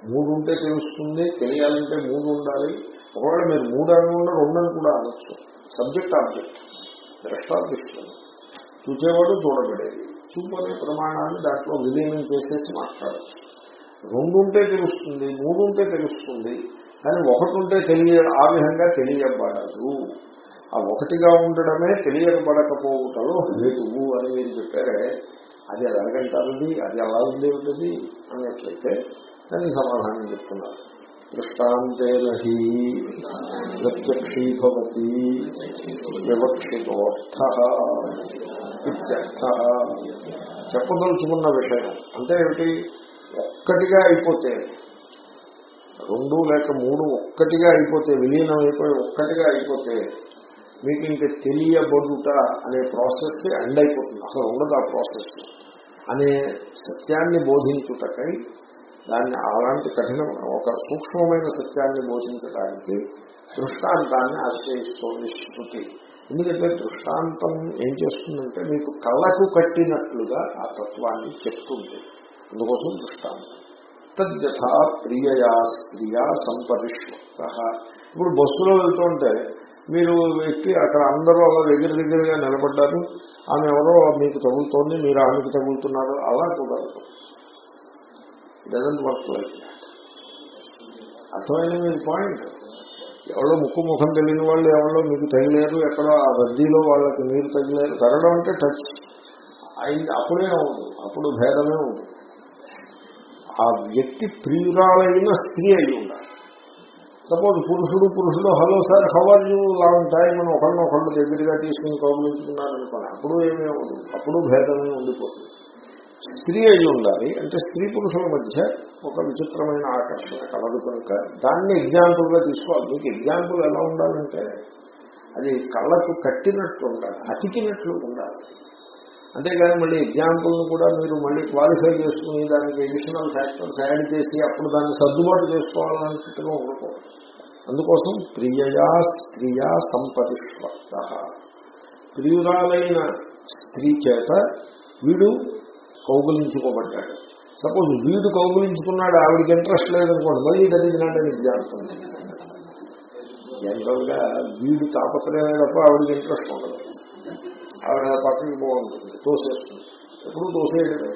మూడు ఉంటే తెలుస్తుంది తెలియాలంటే మూడు ఉండాలి ఒకవేళ మీరు మూడు అనుకుండా రెండని కూడా అనొచ్చు. సబ్జెక్ట్ ఆబ్జెక్ట్ ద్రష్టాదృష్టం చూసేవాడు చూడబడేది. చూపు అనే ప్రమాణాన్ని దాంట్లో విలీనం చేసేసి మాట్లాడచ్చు. రెండు ఉంటే తెలుస్తుంది మూడు ఉంటే తెలుస్తుంది. కానీ ఒకటి ఉంటే తెలియ ఆ విధంగా తెలియబడదు. ఆ ఒకటిగా ఉండడమే తెలియబడకపోవటంలో హేతువు అని మీరు చెప్పారే? అది ఎలాగంటారుది అది ఎలా ఉండేది అన్నట్లయితే దానికి సమాధానం చెప్తున్నారు. దృష్టాంతేన హి ప్రత్యక్షీభవతి వివక్షితోర్థ చెప్పదలుచుకున్న విషయం. అంటే ఏమిటి? ఒక్కటిగా అయిపోతే రెండు లేక మూడు ఒక్కటిగా అయిపోతే విలీనం అయిపోయి ఒక్కటిగా అయిపోతే మీకు ఇంకా తెలియబడుట అనే ప్రాసెస్ ఎండ్ అయిపోతుంది అసలు ఉండదు ఆ ప్రాసెస్. అనే సత్యాన్ని బోధించుటకై దాన్ని అలాంటి కఠిన ఒక సూక్ష్మమైన సత్యాన్ని బోధించడానికి దృష్టాంతాన్ని ఆశ్రయిస్తోంది శృతి. ఎందుకంటే దృష్టాంతం ఏం చేస్తుందంటే మీకు కళ్ళకు కట్టినట్లుగా ఆ తత్వాన్ని చెప్తుంది. అందుకోసం దృష్టాంతం. తద్యథా ప్రియయా స్త్రియా సంపరిష్వక్త ఇప్పుడు బస్సులో వెళ్తుంటే మీరు ఎక్కి అక్కడ అందరూ అలా దగ్గర దగ్గరగా నిలబడ్డారు. ఆమె ఎవరో మీకు తగులుతోంది మీరు ఆమెకు తగులుతున్నారు. అలా కూడా డజంట్ వర్క్ లైక్ అర్థమైంది మీరు పాయింట్? ఎవరో ముక్కు ముఖం తెలియని వాళ్ళు ఎవరో మీకు తగిలేరు. ఎక్కడో ఆ రద్దీలో వాళ్ళకి మీరు తగిలేరు. తగడం అంటే టచ్ అయింది అప్పుడే ఉంది అప్పుడు భేదమే ఉంది. ఆ వ్యక్తి ప్రియురాలైన స్త్రీ అయి సపోజ్ పురుషుడు పురుషుడు hello sir how are you long time అని ఒకళ్ళని ఒకళ్ళు దగ్గరగా తీసుకుని కౌగులించుకున్నారనుకోండి అప్పుడు ఏమీ ఉండదు. అప్పుడు భేదమే ఉండిపోతుంది. స్త్రీ అయి ఉండాలి. అంటే స్త్రీ పురుషుల మధ్య ఒక విచిత్రమైన ఆకర్షణ కలదు కనుక దాన్ని ఎగ్జాంపుల్గా తీసుకోవాలి. మీకు ఎగ్జాంపుల్ ఎలా ఉండాలంటే అది కళ్ళకు కట్టినట్లు ఉండాలి అతికినట్లు ఉండాలి అంతేగాని మళ్ళీ ఎగ్జాంపుల్ని కూడా మీరు మళ్ళీ క్వాలిఫై చేసుకుని దానికి ఎడిషనల్ ఫ్యాక్టర్స్ యాడ్ చేసి అప్పుడు దాన్ని సర్దుబాటు చేసుకోవాలన్నట్టుగా ఉండకూడదు అందుకోసం ప్రియయా స్త్రీయా సంపరిష్వక్త ప్రియురాలైన స్త్రీ చేత వీడు కౌగులించుకోబడ్డాడు. సపోజ్ వీడు కౌగులించుకున్నాడు ఆవిడికి ఇంట్రెస్ట్ లేదనుకోండి మళ్ళీ దట్ ఈజ్ ఎగ్జాంపుల్ జనరల్గా వీడు తాపత్రయమే తప్ప ఆవిడకి ఇంట్రెస్ట్ ఉండదు. ఆవిడ పక్కకి బాగుంటుంది తోసేస్తుంది. ఎప్పుడు తోసేయడమే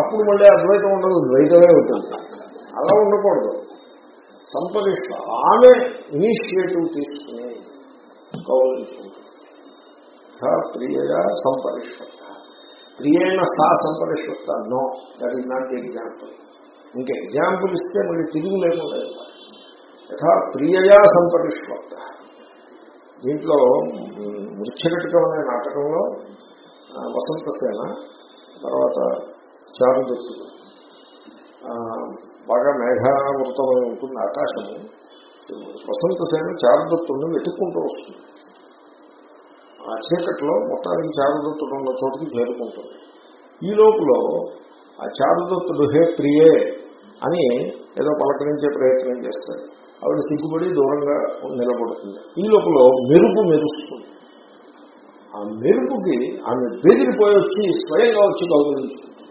అప్పుడు మళ్ళీ అద్వైతం ఉండదు ద్వైతమే ఉంటుంది. అలా ఉండకూడదు. సంపదిష్ట ఆమె ఇనిషియేటివ్ తీసుకుని గౌరవించుకుంటుంది ప్రియగా సంపరిష్ట. ప్రియైన సా సంపరిష్ట. No that is not the example. ఇంకా ఎగ్జాంపుల్ ఇస్తే మళ్ళీ తిరుగు లేకుండా యథా ప్రియయా సంపరిష్ట. దీంట్లో మృత్యకటికం అనే నాటకంలో వసంత సేన తర్వాత చారుదత్తుడు బాగా మేఘావృతమై ఉంటుంది ఆకాశము. వసంత సేన చారుదత్తుడిని వెతుక్కుంటూ వస్తుంది. ఆ చీకట్లో మొత్తానికి చారుదత్తుడు ఉన్న చోటుకి చేరుకుంటుంది. ఈ లోపల ఆ చారుదత్తుడు హే ప్రియే అని ఏదో పలకరించే ప్రయత్నం చేస్తాడు. ఆవిడ సిగ్గుపడి దూరంగా నిలబడుతుంది. ఈ లోపల మెరుపు మెరుస్తుంది. ఆ మెరుపుకి ఆమె బెదిరిపోయి వచ్చి స్వయంగా వచ్చి కౌగులించుకుంటుంది.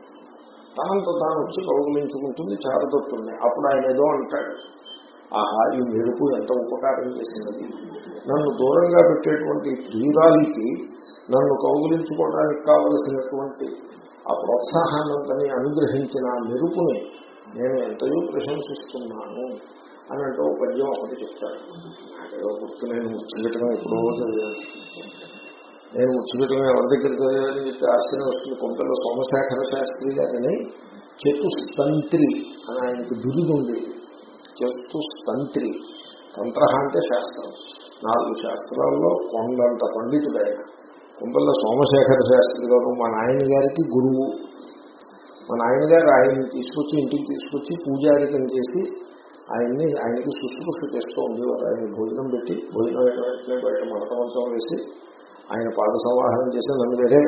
తనంతో తాను వచ్చి కౌగులించుకుంటుంది చారదొత్తుంది. అప్పుడు ఆయన ఏదో అంటాడు. ఆహా ఈ మెరుపు ఎంత ఉపకారం చేసినది నన్ను దూరంగా పెట్టేటువంటి ప్రియురాలికి నన్ను కౌగులించుకోవడానికి కావలసినటువంటి ఆ ప్రోత్సాహాన్నంతని అనుగ్రహించిన ఆ మెరుపుని నేను ఎంతయో ప్రశంసిస్తున్నాను. అని అంటే ఒక పద్యం ఒకటి చెప్తాడు. నాకేదో గుర్తు నేను ముచ్చిపెట్టడం ఎప్పుడో చదివాను నేను ముచ్చిపెట్టడం ఎవరి దగ్గర చదివాని చెప్పి ఆశ్చర్యం వస్తుంది. కొంతలో సోమశేఖర శాస్త్రి గారిని చతుస్తంత్రి అని ఆయనకి బిరుదు ఉంది. చతుస్తంత్రి తంత్ర అంటే శాస్త్రం. నాలుగు శాస్త్రాల్లో కొండంత పండితుడు ఆయన సోమశేఖర శాస్త్రి గారు మా నాయన గారికి గురువు. మా నాయన గారు ఆయన్ని తీసుకొచ్చి ఇంటికి తీసుకొచ్చి పూజారికం చేసి ఆయన్ని ఆయనకి శుశ్రూష చేస్తూ ఉండేవారు ఆయన భోజనం పెట్టి భోజనం వెంటనే బయట మడతమంచం వేసి ఆయన పాద సంవాహనం చేసి నన్ను వేరే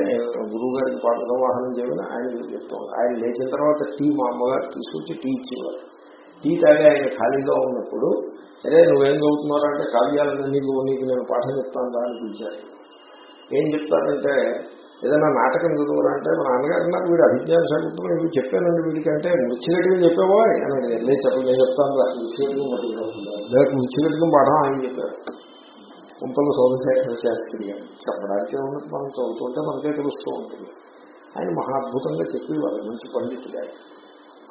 గురువు గారికి పాద సంవాహనం చేయమని ఆయన చెప్తూ ఆయన లేచిన తర్వాత టీ మా అమ్మగారు తీసుకొచ్చి టీ ఇచ్చేవారు. టీ తాగి ఆయన ఖాళీగా ఉన్నప్పుడు అరే నువ్వేం చదువుతున్నావు అంటే కావ్యాలను నీకు నీకు నేను పాఠం చెప్తాను దాన్ని పిలిచాను ఏం చెప్తానంటే ఏదైనా నాటకం చదువురంటే మా నాన్నగారు నాకు వీడు అభిజ్ఞాన సంగతులు ఇవి చెప్పానండి వీడికంటే ముచ్చిగట్టుగా చెప్పావో అని లేదు చెప్ప నేను చెప్తాను రా ముచ్చిగట్టుగా పట్టుకుంటా ముచ్చిగట్టుగా పాఠం ఆయన చెప్పారు. కుంపల సోమశేఖర శాస్త్రి గారు చెప్పడానికి ఉన్నది మనం చదువుతుంటే మనకే తెలుస్తూ ఉంటుంది. ఆయన మహా అద్భుతంగా చెప్పేవారు మంచి పండితుడు.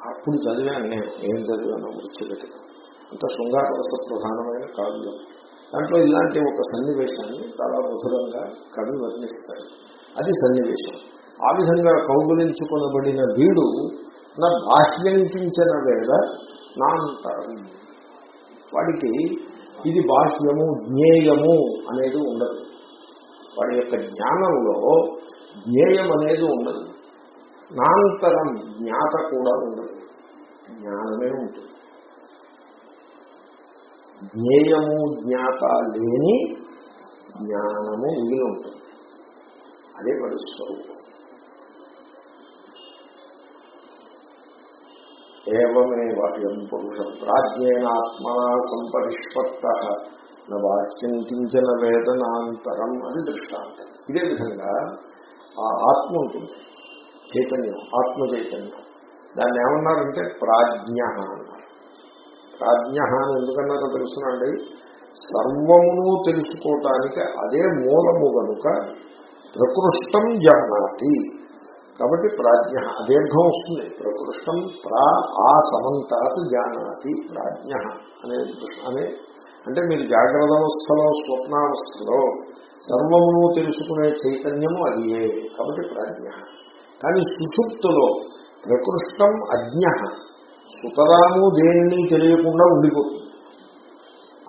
అప్పుడు చదివాను నేను ఏం చదివాను ముచ్చిగట్టుగా అంత శృంగారరస ప్రధానమైన కావ్యం. దాంట్లో ఇలాంటి ఒక సన్నివేశాన్ని చాలా మధురంగా కవి వర్ణిస్తాడు అది సన్నివేశం. ఆ విధంగా కౌగులించుకొనబడిన వీడు నా బాహ్యంకించిన వేద నా అంటారు వాడికి ఇది బాహ్యము జ్ఞేయము అనేది ఉండదు. వాడి యొక్క జ్ఞానంలో జ్ఞేయం అనేది ఉండదు. నాంతరం జ్ఞాత కూడా ఉండదు. జ్ఞానమే ఉంటుంది. జ్ఞేయము జ్ఞాత లేని జ్ఞానము మిగిలి ఉంటుంది. అదే వాడి స్వరూపం. ఏమేవాయం పురుషం ప్రాజ్ఞేనాత్మనా సంపరిష్పత్త వాచ్యంతించిన వేదనాంతరం అని దృష్టాంతం. ఇదే విధంగా ఆ ఆత్మ ఉంటుంది. చైతన్యం ఆత్మ చైతన్యం దాన్ని ఏమన్నారంటే ప్రాజ్ఞ అన్నారు. ప్రాజ్ఞ అని ఎందుకన్నారో తెలుసునండి? సర్వమును తెలుసుకోవటానికి అదే మూలము కనుక ప్రకృష్టం జానాతి కాబట్టి ప్రాజ్ఞ అదీర్ఘం వస్తుంది. ప్రకృష్టం ప్రా ఆ సమంతాత్ జానాతి ప్రాజ్ఞ అనే అనే అంటే మీరు జాగ్రత్త అవస్థలో స్వప్నావస్థలో సర్వమును తెలుసుకునే చైతన్యము అదియే కాబట్టి ప్రాజ్ఞ. కానీ సుషుప్తులో ప్రకృష్టం అజ్ఞ సుతరాము దేనిని తెలియకుండా ఉండిపోతుంది.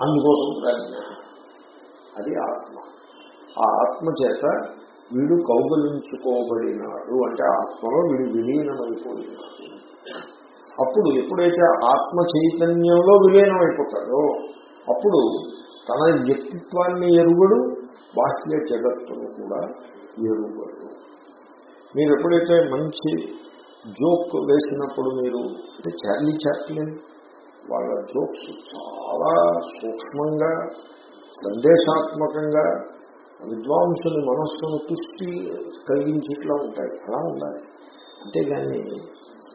అందుకోసం ప్రాజ్ఞ. అది ఆత్మ. ఆ ఆత్మ చేత వీడు కౌగలించుకోబడినాడు అంటే ఆత్మలో వీడు విలీనమైపోయినాడు. అప్పుడు ఎప్పుడైతే ఆత్మ చైతన్యంలో విలీనమైపోతాడో అప్పుడు తన వ్యక్తిత్వాన్ని ఎరుగడు బాహ్య జగత్తును కూడా ఎరుగడు. మీరు ఎప్పుడైతే మంచి జోక్ వేసినప్పుడు మీరు అంటే చార్లీ చాప్లిన్ వాళ్ళ జోక్స్ చాలా సూక్ష్మంగా సందేశాత్మకంగా విద్వాంసుని మనస్సును తుష్టి కలిగించేట్లా ఉంటాయి. అలా ఉండాలి అంతేగాని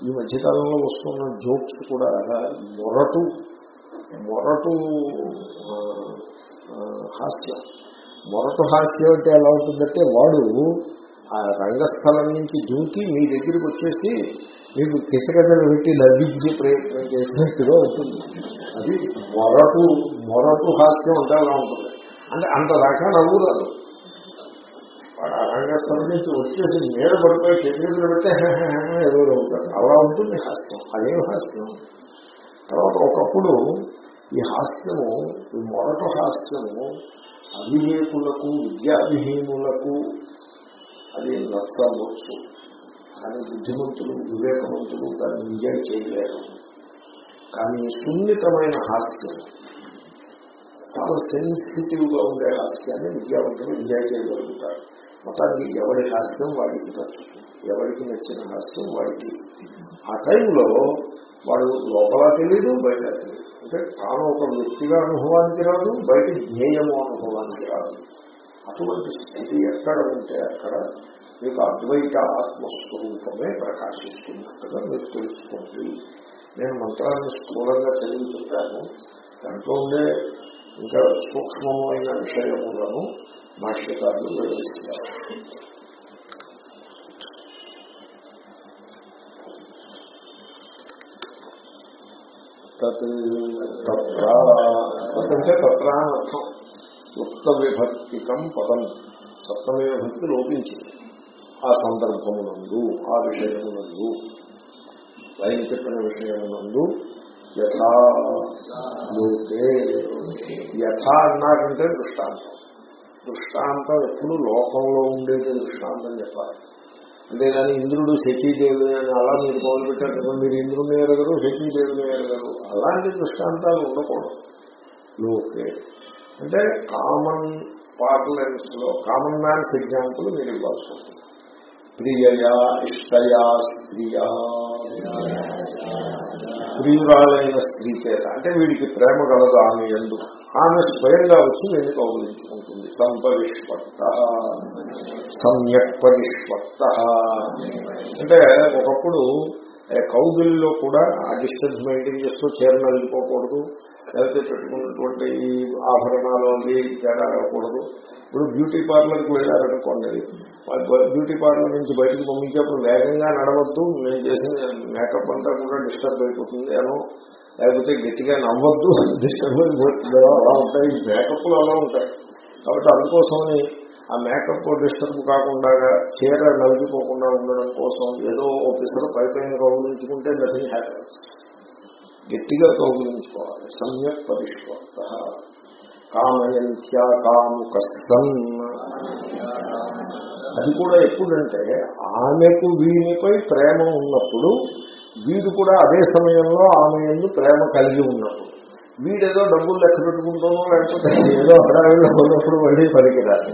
ఈ మధ్యకాలంలో వస్తున్న జోక్స్ కూడా మొరటు మొరటు హాస్యం. మొరటు హాస్యం అంటే ఎలా ఉంటుందంటే వాడు ఆ రంగస్థలం నుంచి దూకి మీ దగ్గరికి వచ్చేసి మీకు కిసగడ్డలు పెట్టి లభించే ప్రయత్నం చేసినట్టుగా ఉంటుంది. అది మొరటు మొరటు హాస్యం అంటే అలా ఉంటుంది. అంటే అంత దాకా నవ్వురాదు. వాడు ఆ సంబంధించి వచ్చేసి మీద పడిపోయి చేతులు పెడితే ఏదో అవుతారు అలా ఉంటుంది హాస్యం. అదేం హాస్యం. తర్వాత ఒకప్పుడు ఈ హాస్యము ఈ మొరట హాస్యము అవివేకులకు విద్యావిహీనులకు అది నచ్చవచ్చు కానీ బుద్ధిమంతులు వివేకవంతులు దాన్ని ఎంజాయ్ చేయలేరు. కానీ సున్నితమైన హాస్యం చాలా సెన్సిటివ్గా ఉండే హాస్యాన్ని విద్యావంతులు ఎంజాయ్ చేయగలుగుతారు. మొత్తానికి ఎవరి హాస్యం వాడికి నచ్చుతుంది? ఎవరికి నచ్చిన హాస్యం వాడికి? ఆ టైంలో వాడు లోపల తెలియదు బయట తెలియదు అంటే తాను ఒక వ్యక్తిగా అనుభవానికి రాదు బయట జ్ఞేయము అనుభవానికి రాదు. అటువంటి స్థితి ఎక్కడ ఉంటే అక్కడ మీకు అద్వైత ఆత్మస్వరూపమే ప్రకాశిస్తున్నట్టుగా మీరు తెలుసుకోండి. నేను మంత్రాన్ని స్థూలంగా తెలియజెప్పాను దాంట్లో ఉండే ఇంకా సూక్ష్మమైన విషయములను భాష్యకారులు వివరిస్తారు తత్ తత్ర అర్థం. యుక్త విభక్తికం పదం. సప్తమే విభక్తి లోపించింది. ఆ సందర్భమునందు ఆ విషయమునందు చెప్పిన విషయమునందు యథా లోకే. యథా అన్నారంటే దృష్టాంతం. దృష్టాంతం ఎప్పుడు లోకంలో ఉండేది దృష్టాంతం చెప్పాలి. అంతేగాని ఇంద్రుడు శచీదేవుని అని అలా మీరు మొదలుపెట్టారు కదా మీరు ఇంద్రుని ఎరగరు శచీదేవుని ఎరగరు. అలాంటి దృష్టాంతాలు ఉండకూడదు. లోకే. అంటే కామన్ పార్లెన్స్లో కామన్ మ్యాన్స్ ఎగ్జాంపుల్ మీరు ఇవ్వాల్సి ఉంటుంది. ప్రియయా ఇష్టయా స్త్రియా. ప్రియురాలైన స్త్రీ చేత. అంటే వీడికి ప్రేమ కలదు ఆమె ఎందు. ఆమె స్వయంగా వచ్చి వీడిని కౌగులించుకుంటుంది. సంపరిష్పత్త. సమ్యక్ పరిష్పత్త అంటే ఒకప్పుడు కౌగిల్లో కూడా ఆ డిస్టెన్స్ మెయింటైన్ చేస్తూ చీరను వెళ్ళిపోకూడదు లేకపోతే పెట్టుకున్నటువంటి ఈ ఆభరణాలు జరగకూడదు ఇప్పుడు బ్యూటీ పార్లర్కి వెళ్ళారనుకోండి బ్యూటీ పార్లర్ నుంచి బయటకు పంపించేప్పుడు వేగంగా నడవద్దు నేను చేసిన మేకప్ అంతా కూడా డిస్టర్బ్ అయిపోతుంది అనో లేకపోతే గట్టిగా నవ్వద్దు డిస్టర్బ్ అయిపోతుంది. అలా ఉంటాయి మేకప్లు అలా ఉంటాయి. కాబట్టి అందుకోసమని ఆ మేకప్ డిస్టర్బ్ కాకుండా చీర నలిగిపోకుండా ఉండడం కోసం ఏదో ఆఫీసర్ పై పైన కౌగులించుకుంటే నథింగ్ హ్యాపీనెస్ గట్టిగా కౌగులించుకోవాలి. సమ్యక్ పరిష్కర్త. కామయంత్యా కాముకస్తం అది కూడా ఎప్పుడంటే ఆమెకు వీనిపై ప్రేమ ఉన్నప్పుడు వీడు కూడా అదే సమయంలో ఆమె ఎందు ప్రేమ కలిగి ఉన్నప్పుడు. వీడేదో డబ్బులు లెక్క పెట్టుకుంటానో లేకపోతే ఏదో హడావిలో ఉన్నప్పుడు మళ్ళీ పనికిరాదు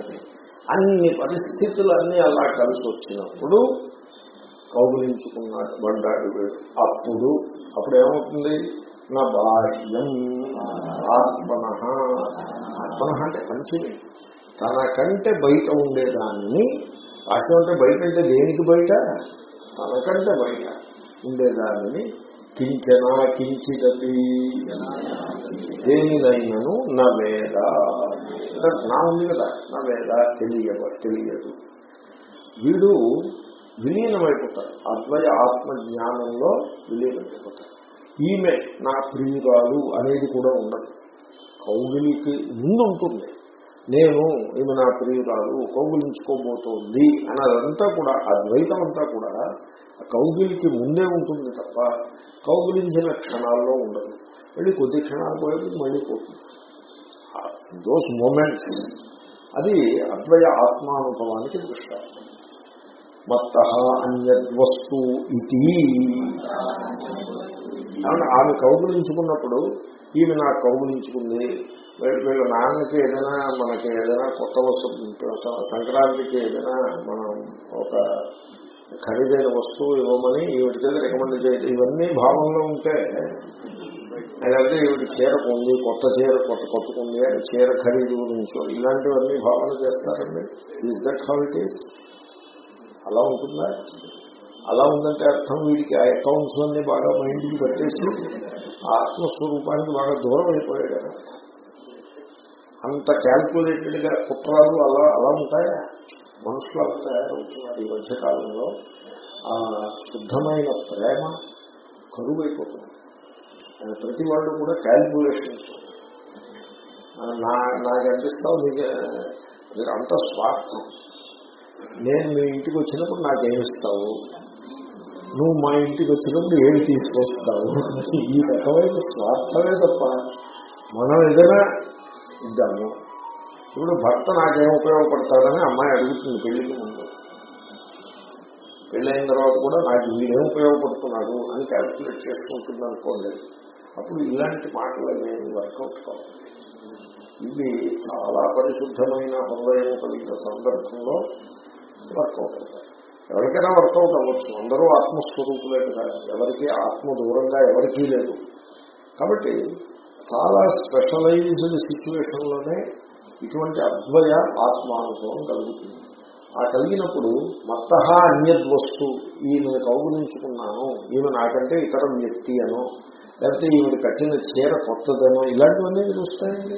అన్ని పరిస్థితులు అన్నీ అలా కలిసి వచ్చినప్పుడు కౌగులించుకున్నాడు బండాడు వీడు అప్పుడు అప్పుడు ఏమవుతుంది నా బాహ్యం ఆత్మన ఆత్మన అంటే మంచిది. తనకంటే బయట ఉండేదాన్ని బాహ్యం అంటే బయట అంటే దేనికి బయట? తనకంటే బయట ఉండేదాన్ని కించనా కించిదీ దేనినైనను నా వేద అంటే నా ఉంది కదా నా వేద తెలియవ తెలియదు. వీడు విలీనమైపోతాడు అద్వయ ఆత్మ జ్ఞానంలో విలీనమైపోతాడు ఈమె నా ప్రియురాలు అనేది కూడా ఉండదు. కౌగిలికి ముందు ఉంటుంది. నేను ఈమె నా ప్రియురాలు కౌగులించుకోబోతోంది అన్నదంతా కూడా అద్వైతం అంతా కూడా ఆ కౌగిలికి ముందే ఉంటుంది తప్ప కౌగిలించిన క్షణాల్లో ఉండదు. మళ్ళీ కొద్ది క్షణాలు పోయేది మళ్ళీ పోతుంది. దోస్ మూమెంట్స్ అది అద్వయ ఆత్మానుభవానికి దృష్టాంతం. మత్త అన్యద్వస్తు ఇది. కాబట్టి ఆమె కౌగులించుకున్నప్పుడు ఈమె నాకు కౌగులించుకుంది. వీళ్ళ నాన్నకి ఏదైనా మనకి ఏదైనా కొత్త వస్తువు సంక్రాంతికి ఏదైనా మనం ఒక ఖరీదైన వస్తువు ఇవ్వమని ఈవిడ చేత రికమెండ్ చేయడం ఇవన్నీ భావంలో ఉంటే అలాగే ఈవిడ చీర కొంది కొత్త చీర కొత్త కొట్టుకుంది అని చీర ఖరీదు గురించి. ఇలాంటివన్నీ భావన చేస్తారండి. Is that how it is అలా ఉంటుందా? అలా ఉందంటే అర్థం వీడికి ఆ అకౌంట్స్ అన్ని బాగా మైండ్కి పెట్టేసి ఆత్మస్వరూపానికి బాగా దూరం అయిపోయాడు కదా. అంత క్యాల్కులేటెడ్గా కుట్రాలు అలా అలా ఉంటాయా? మనుషులు అలా తయారవుతున్నారు ఈ మధ్యకాలంలో. ఆ శుద్ధమైన ప్రేమ కరువు అయిపోతుంది ప్రతి వాళ్ళు కూడా క్యాల్కులేషన్స్ నా నాకు అనిపిస్తావు మీకు మీరు అంత స్వార్థం. నేను మీ ఇంటికి వచ్చినప్పుడు నాకేమిస్తావు నువ్వు మా ఇంటికి వచ్చినప్పుడు ఏమి తీసుకొస్తావు? ఈ రకమైన స్వార్థమే తప్ప మనం ఏదైనా ఇద్దాము. ఇప్పుడు భర్త నాకేం ఉపయోగపడతాడని అమ్మాయి అడుగుతుంది పెళ్ళికి ముందు. పెళ్ళైన తర్వాత కూడా నాకు వీడేం ఉపయోగపడుతున్నాడు అని క్యాల్కులేట్ చేసుకుంటుంది అనుకోలేదు అప్పుడు ఇలాంటి మాటలు అనేవి వర్కౌట్ కావు. ఇవి చాలా పరిశుద్ధమైన హృదయం కలిగిన సందర్భంలో వర్కౌట్ అవుతాయి. ఎవరికైనా వర్కౌట్ అవ్వచ్చు. అందరూ ఆత్మస్వరూపులే కదా. ఎవరికి ఆత్మ దూరంగా ఎవరికీ లేదు. కాబట్టి చాలా స్పెషలైజ్డ్ సిచ్యువేషన్లోనే ఇటువంటి అద్వయ ఆత్మానుభవం కలుగుతుంది. ఆ కలిగినప్పుడు మత్త అన్యద్వస్తు ఈమెను కౌగులించుకున్నాను. ఈమె నాకంటే ఇతర వ్యక్తి అనో లేకపోతే ఈవిడ కట్టిన చీర కొత్తదనో ఇలాంటివన్నీ తెలుస్తాయండి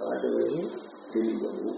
అలాంటివి తెలియదు.